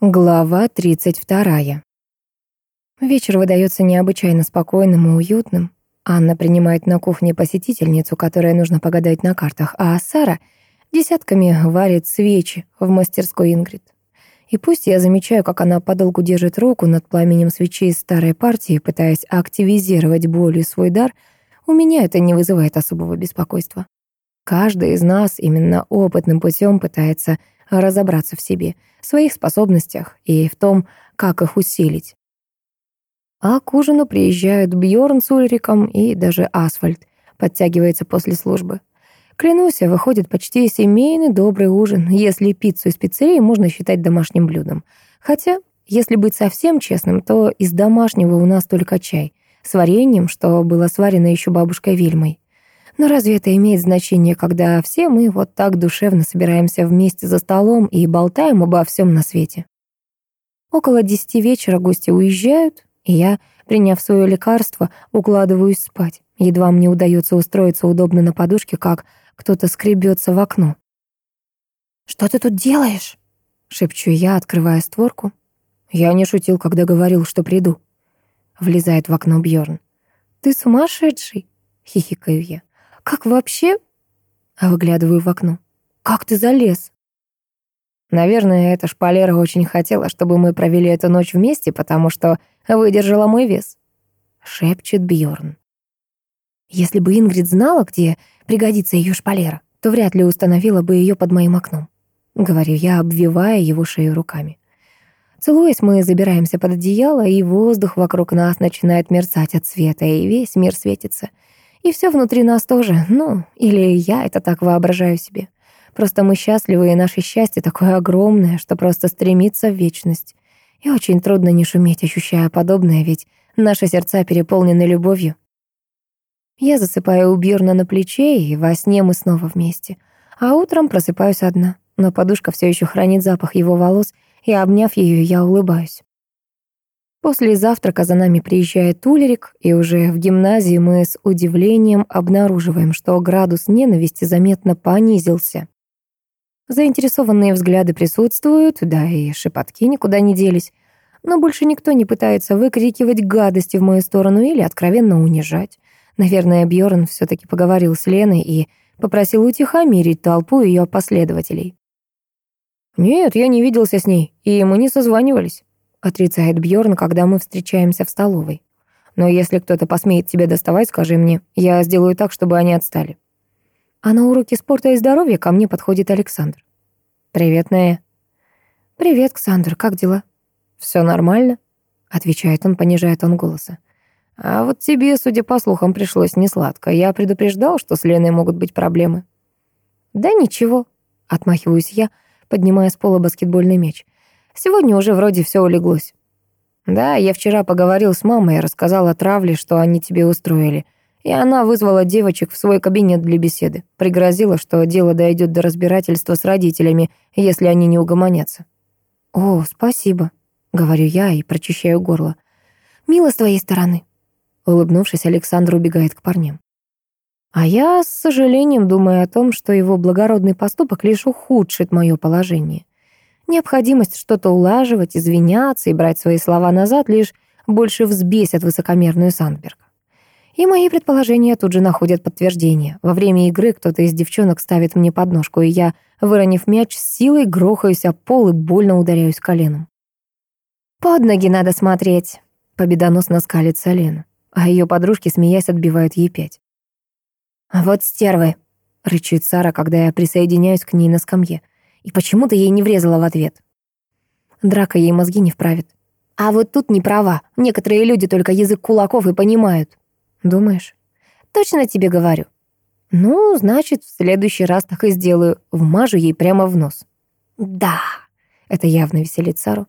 Глава 32. Вечер выдается необычайно спокойным и уютным. Анна принимает на кухне посетительницу, которая нужно погадать на картах, а Сара десятками варит свечи в мастерской Ингрид. И пусть я замечаю, как она подолгу держит руку над пламенем свечей старой партии, пытаясь активизировать болью свой дар, у меня это не вызывает особого беспокойства. Каждый из нас именно опытным путем пытается разобраться в себе, в своих способностях и в том, как их усилить. А к ужину приезжают Бьорн с Ульриком и даже Асфальт подтягивается после службы. Клянусь, выходит почти семейный добрый ужин, если пиццу из пиццерии можно считать домашним блюдом. Хотя, если быть совсем честным, то из домашнего у нас только чай с вареньем, что было сварено еще бабушкой Вильмой. Но разве это имеет значение, когда все мы вот так душевно собираемся вместе за столом и болтаем обо всем на свете? Около десяти вечера гости уезжают, и я, приняв свое лекарство, укладываюсь спать. Едва мне удается устроиться удобно на подушке, как кто-то скребется в окно. «Что ты тут делаешь?» — шепчу я, открывая створку. Я не шутил, когда говорил, что приду. Влезает в окно Бьорн. «Ты сумасшедший?» — хихикаю я. «Как вообще?» А выглядываю в окно. «Как ты залез?» Наверное, эта шпалера очень хотела, чтобы мы провели эту ночь вместе, потому что выдержала мой вес. Шепчет Бьорн. Если бы Ингрид знала, где пригодится ее шпалера, то вряд ли установила бы ее под моим окном. Говорю я, обвивая его шею руками. Целуясь, мы забираемся под одеяло, и воздух вокруг нас начинает мерцать от света, и весь мир светится — и все внутри нас тоже. Ну, или я это так воображаю себе. Просто мы счастливы, и наше счастье такое огромное, что просто стремится в вечность. И очень трудно не шуметь, ощущая подобное, ведь наши сердца переполнены любовью. Я засыпаю у Бирна на плече, и во сне мы снова вместе. А утром просыпаюсь одна, но подушка все еще хранит запах его волос, и, обняв ее, я улыбаюсь. После завтрака за нами приезжает Улерик, и уже в гимназии мы с удивлением обнаруживаем, что градус ненависти заметно понизился. Заинтересованные взгляды присутствуют, да и шепотки никуда не делись, но больше никто не пытается выкрикивать гадости в мою сторону или откровенно унижать. Наверное, Бьорн все таки поговорил с Леной и попросил утихомирить толпу ее последователей. «Нет, я не виделся с ней, и мы не созванивались». Катрица цает Бьорн, когда мы встречаемся в столовой. Но если кто-то посмеет тебе доставать, скажи мне. Я сделаю так, чтобы они отстали. А на уроке спорта и здоровья ко мне подходит Александр. «Привет, Нея». «Привет, Ксандр, как дела?» «Все нормально», — отвечает он, понижая тон голоса. «А вот тебе, судя по слухам, пришлось несладко. Я предупреждал, что с Леной могут быть проблемы». «Да ничего», — отмахиваюсь я, поднимая с пола баскетбольный мяч. Сегодня уже вроде все улеглось. Да, я вчера поговорил с мамой и рассказал о травле, что они тебе устроили. И она вызвала девочек в свой кабинет для беседы. Пригрозила, что дело дойдет до разбирательства с родителями, если они не угомонятся. «О, спасибо», — говорю я и прочищаю горло. «Мило с твоей стороны». Улыбнувшись, Александр убегает к парням. А я, с сожалением, думаю о том, что его благородный поступок лишь ухудшит мое положение. Необходимость что-то улаживать, извиняться и брать свои слова назад лишь больше взбесят высокомерную Сандберг. И мои предположения тут же находят подтверждение. Во время игры кто-то из девчонок ставит мне подножку, и я, выронив мяч, с силой грохаюсь о пол и больно ударяюсь коленом. «Под ноги надо смотреть», — победоносно скалится Лена, а ее подружки, смеясь, отбивают ей пять. «Вот стервы», — рычит Сара, когда я присоединяюсь к ней на скамье и почему-то ей не врезала в ответ. Драка ей мозги не вправит. А вот тут не права. Некоторые люди только язык кулаков и понимают. Думаешь? Точно тебе говорю. Ну, значит, в следующий раз так и сделаю. Вмажу ей прямо в нос. Да. Это явно веселит Сару.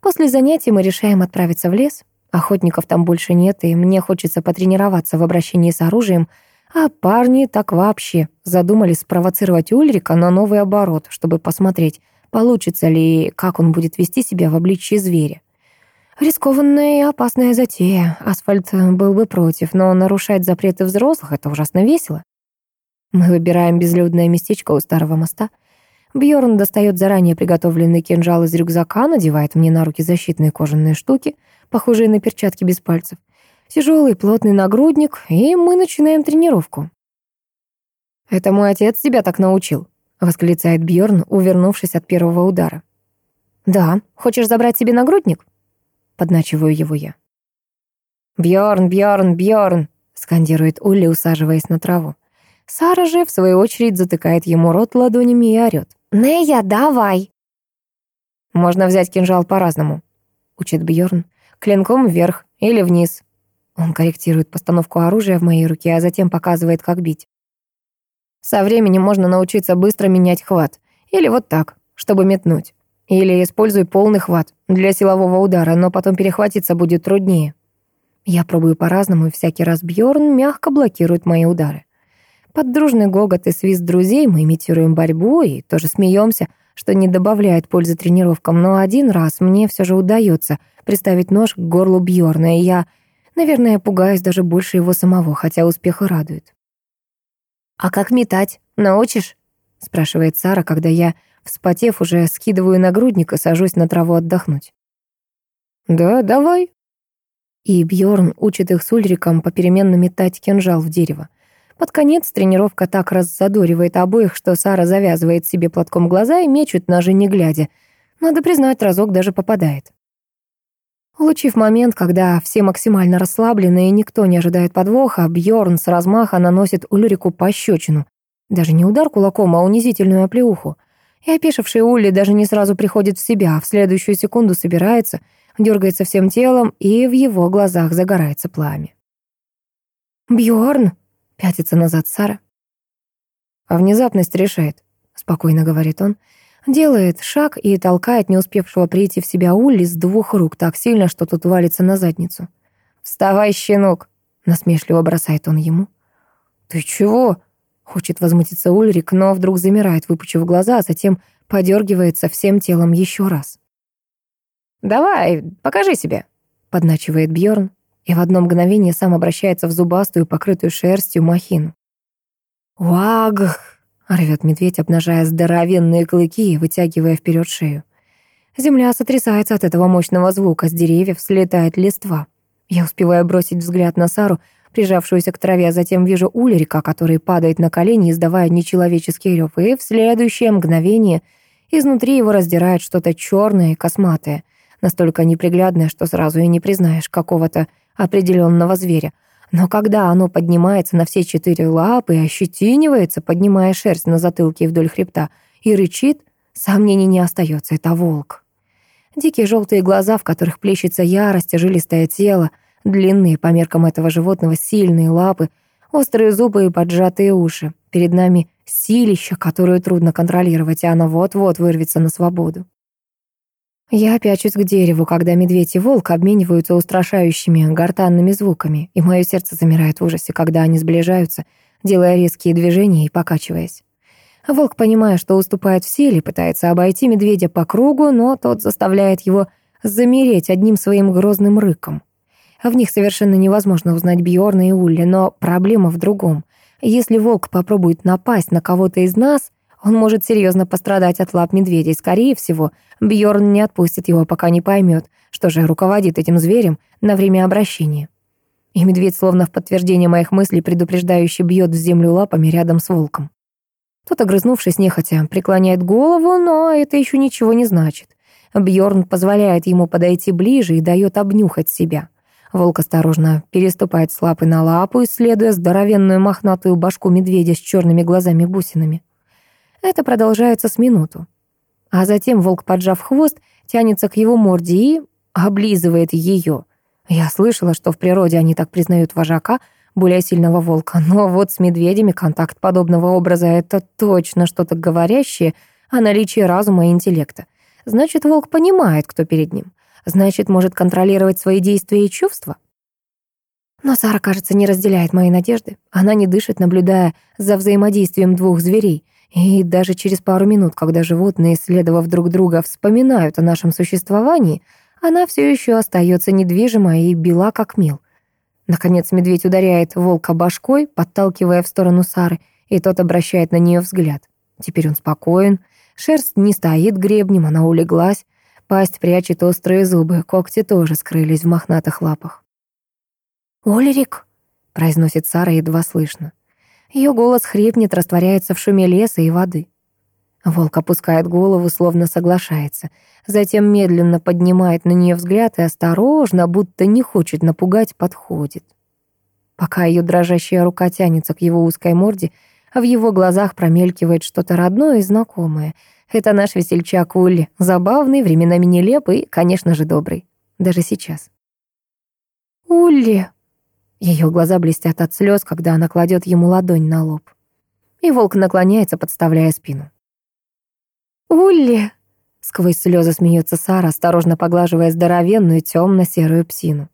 После занятий мы решаем отправиться в лес. Охотников там больше нет, и мне хочется потренироваться в обращении с оружием — а парни так вообще задумали спровоцировать Ульрика на новый оборот, чтобы посмотреть, получится ли, как он будет вести себя в обличье зверя. Рискованная и опасная затея. Асфальт э, был бы против, но нарушать запреты взрослых — это ужасно весело. Мы выбираем безлюдное местечко у старого моста. Бьорн достает заранее приготовленный кинжал из рюкзака, надевает мне на руки защитные кожаные штуки, похожие на перчатки без пальцев. Тяжелый плотный нагрудник, и мы начинаем тренировку. «Это мой отец тебя так научил», — восклицает Бьорн, увернувшись от первого удара. «Да, хочешь забрать себе нагрудник?» — подначиваю его я. «Бьорн, Бьорн, Бьорн!» — скандирует Улли, усаживаясь на траву. Сара же, в свою очередь, затыкает ему рот ладонями и орёт. «Нея, давай!» «Можно взять кинжал по-разному», — учит Бьорн. «Клинком вверх или вниз, Он корректирует постановку оружия в моей руке, а затем показывает, как бить. Со временем можно научиться быстро менять хват. Или вот так, чтобы метнуть. Или используй полный хват для силового удара, но потом перехватиться будет труднее. Я пробую по-разному, и всякий раз Бьорн мягко блокирует мои удары. Под дружный гогот и свист друзей мы имитируем борьбу и тоже смеемся, что не добавляет пользы тренировкам, но один Наверное, я пугаюсь даже больше его самого, хотя успех и радует. «А как метать? Научишь?» — спрашивает Сара, когда я, вспотев, уже скидываю нагрудник и сажусь на траву отдохнуть. «Да, давай». И Бьорн учит их с Ульриком попеременно метать кинжал в дерево. Под конец тренировка так раззадоривает обоих, что Сара завязывает себе платком глаза и мечет ножи не глядя. Надо признать, разок даже попадает. Улучив момент, когда все максимально расслаблены и никто не ожидает подвоха, Бьорн с размаха наносит Ульрику пощечину. Даже не удар кулаком, а унизительную оплеуху. И опешивший Улли даже не сразу приходит в себя, а в следующую секунду собирается, дергается всем телом, и в его глазах загорается пламя. Бьорн пятится назад Сара. «А внезапность решает», — спокойно говорит он, — Делает шаг и толкает не успевшего прийти в себя Улли с двух рук так сильно, что тут валится на задницу. «Вставай, щенок!» — насмешливо бросает он ему. «Ты чего?» — хочет возмутиться Ульрик, но вдруг замирает, выпучив глаза, а затем подергивается всем телом еще раз. «Давай, покажи себе!» — подначивает Бьорн и в одно мгновение сам обращается в зубастую, покрытую шерстью махину. «Уагх!» рвет медведь, обнажая здоровенные клыки и вытягивая вперед шею. Земля сотрясается от этого мощного звука, с деревьев слетает листва. Я успеваю бросить взгляд на Сару, прижавшуюся к траве, а затем вижу Ульрика, который падает на колени, издавая нечеловеческий рев, и в следующее мгновение изнутри его раздирает что-то черное и Но когда оно поднимается на все четыре лапы и ощетинивается, поднимая шерсть на затылке и вдоль хребта, и рычит, сомнений не остается, это волк. Дикие желтые глаза, в которых плещется ярость, жилистое тело, длинные по меркам этого животного сильные лапы, острые зубы и поджатые уши. Перед нами силища, которую трудно контролировать, и она вот-вот вырвется на свободу. Я пячусь к дереву, когда медведь и волк обмениваются устрашающими гортанными звуками, и мое сердце замирает в ужасе, когда они сближаются, делая резкие движения и покачиваясь. Волк, понимая, что уступает в силе, пытается обойти медведя по кругу, но тот заставляет его замереть одним своим грозным рыком. В них совершенно невозможно узнать Бьорна и Улли, но проблема в другом. Он может серьезно пострадать от лап медведей. Скорее всего, Бьорн не отпустит его, пока не поймет, что же руководит этим зверем на время обращения. И медведь, словно в подтверждение моих мыслей, предупреждающе бьет в землю лапами рядом с волком. Тот, огрызнувшись нехотя, преклоняет голову, но это еще ничего не значит. Бьорн позволяет ему подойти ближе и дает обнюхать себя. Волк осторожно переступает с лапы на лапу, исследуя здоровенную мохнатую башку медведя с черными глазами-бусинами. Это продолжается с минуту. А затем волк, поджав хвост, тянется к его морде и облизывает ее. Я слышала, что в природе они так признают вожака, более сильного волка, но вот с медведями контакт подобного образа — это точно что-то говорящее о наличии разума и интеллекта. Значит, волк понимает, кто перед ним. Значит, может контролировать свои действия и чувства. Но Сара, кажется, не разделяет мои надежды. Она не дышит, наблюдая за взаимодействием двух зверей. И даже через пару минут, когда животные, исследовав друг друга, вспоминают о нашем существовании, она все еще остается недвижима и бела как мел. Наконец медведь ударяет волка башкой, подталкивая в сторону Сары, и тот обращает на нее взгляд. Теперь он спокоен, Шерсть не стоит гребнем, она улеглась. Пасть прячет острые зубы, когти тоже скрылись в мохнатых лапах. «Ольрик!» — произносит Сара едва слышно. Ее голос хрипнет, растворяется в шуме леса и воды. Волк опускает голову, словно соглашается. Затем медленно поднимает на нее взгляд и осторожно, будто не хочет напугать, подходит. Пока ее дрожащая рука тянется к его узкой морде, в его глазах промелькивает что-то родное и знакомое. Это наш весельчак Улли, забавный, временами нелепый и, конечно же, добрый. Даже сейчас. «Улли!» Ее глаза блестят от слез, когда она кладет ему ладонь на лоб. И волк наклоняется, подставляя спину. «Улли!» — сквозь слезы смеется Сара, осторожно поглаживая здоровенную темно-серую псину.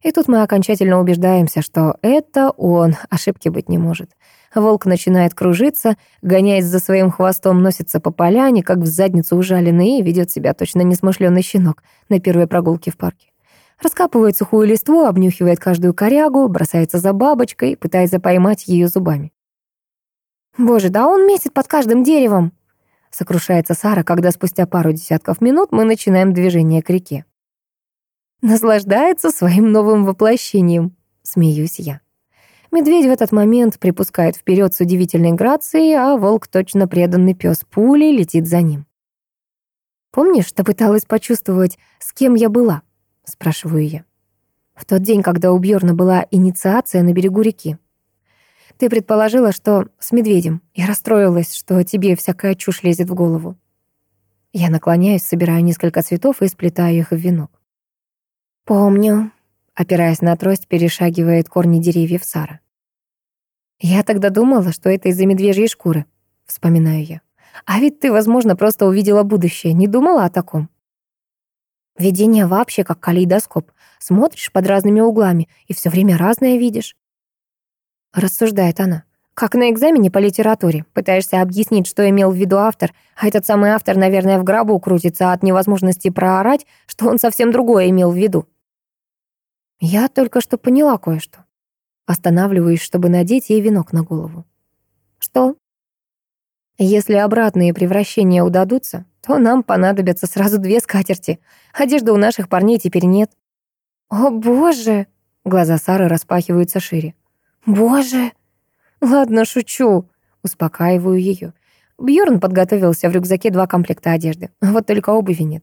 И тут мы окончательно убеждаемся, что это он, ошибки быть не может. Волк начинает кружиться, гоняясь за своим хвостом, носится по поляне, как в задницу ужаленный, и ведет себя точно несмышленый щенок на первой прогулке в парке. Раскапывает сухую листву, обнюхивает каждую корягу, бросается за бабочкой, пытается поймать ее зубами. «Боже, да он месяц под каждым деревом!» Сокрушается Сара, когда спустя пару десятков минут мы начинаем движение к реке. Наслаждается своим новым воплощением, смеюсь я. Медведь в этот момент припускает вперед с удивительной грацией, а волк, точно преданный пес пулей, летит за ним. «Помнишь, ты пыталась почувствовать, с кем я была?» — спрашиваю я. В тот день, когда у Бьорна была инициация на берегу реки. Ты предположила, что с медведем. Я расстроилась, что тебе всякая чушь лезет в голову. Я наклоняюсь, собираю несколько цветов и сплетаю их в венок. «Помню», — опираясь на трость, перешагивает корни деревьев Сара. «Я тогда думала, что это из-за медвежьей шкуры», — вспоминаю я. «А ведь ты, возможно, просто увидела будущее, не думала о таком?» Видение вообще как калейдоскоп. Смотришь под разными углами и все время разное видишь. Рассуждает она. Как на экзамене по литературе. Пытаешься объяснить, что имел в виду автор, а этот самый автор, наверное, в гробу крутится от невозможности проорать, что он совсем другое имел в виду. Я только что поняла кое-что. Останавливаюсь, чтобы надеть ей венок на голову. «Что?» Если обратные превращения удадутся, то нам понадобятся сразу две скатерти. Одежды у наших парней теперь нет». «О, боже!» Глаза Сары распахиваются шире. «Боже!» «Ладно, шучу!» Успокаиваю ее. Бьорн подготовился в рюкзаке два комплекта одежды. Вот только обуви нет.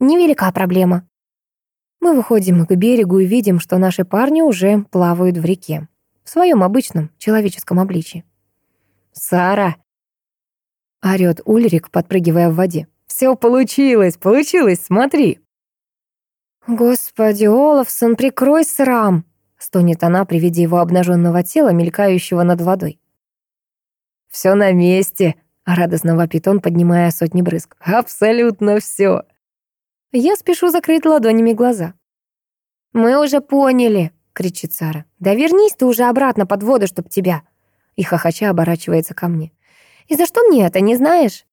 Невелика проблема. Мы выходим к берегу и видим, что наши парни уже плавают в реке. В своем обычном человеческом обличии. «Сара!» орёт Ульрик, подпрыгивая в воде. «Всё получилось, получилось, смотри!» «Господи, Олафсон, прикрой срам!» — стонет она при виде его обнажённого тела, мелькающего над водой. «Всё на месте!» — радостно вопит он, поднимая сотни брызг. «Абсолютно всё!» Я спешу закрыть ладонями глаза. «Мы уже поняли!» — кричит Сара. «Да вернись ты уже обратно под воду, чтоб тебя!» И хохоча оборачивается ко мне. И за что мне это, не знаешь?